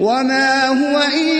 وما هو إلا